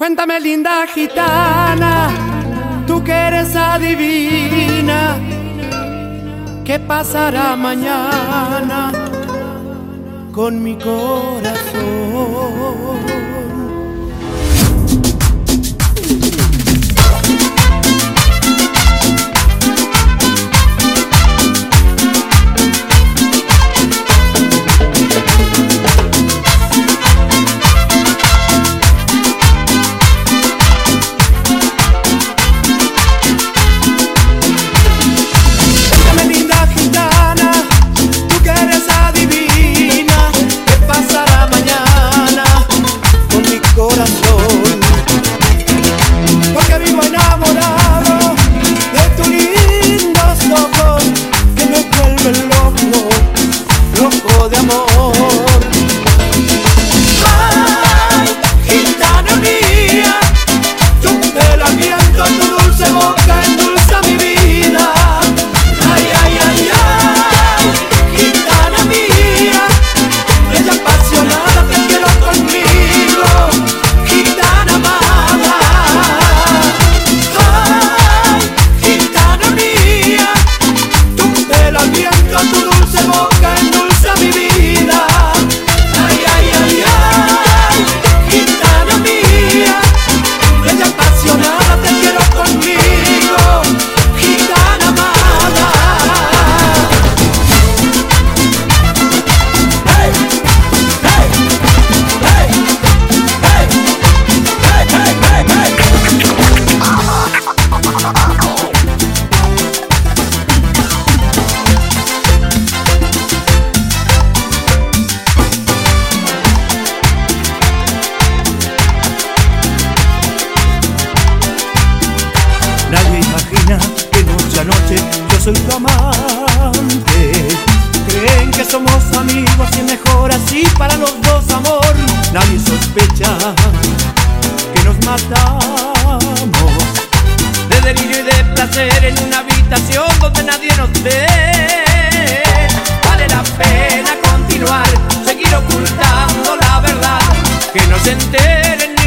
Cuéntame linda gitana, tú que eres adivina, ¿qué pasará mañana con mi corazón? de amor. amante. Creen que somos amigos y mejor así para los dos, amor. Nadie sospecha que nos matamos de delirio y de placer en una habitación donde nadie nos ve. Vale la pena continuar, seguir ocultando la verdad, que no enteren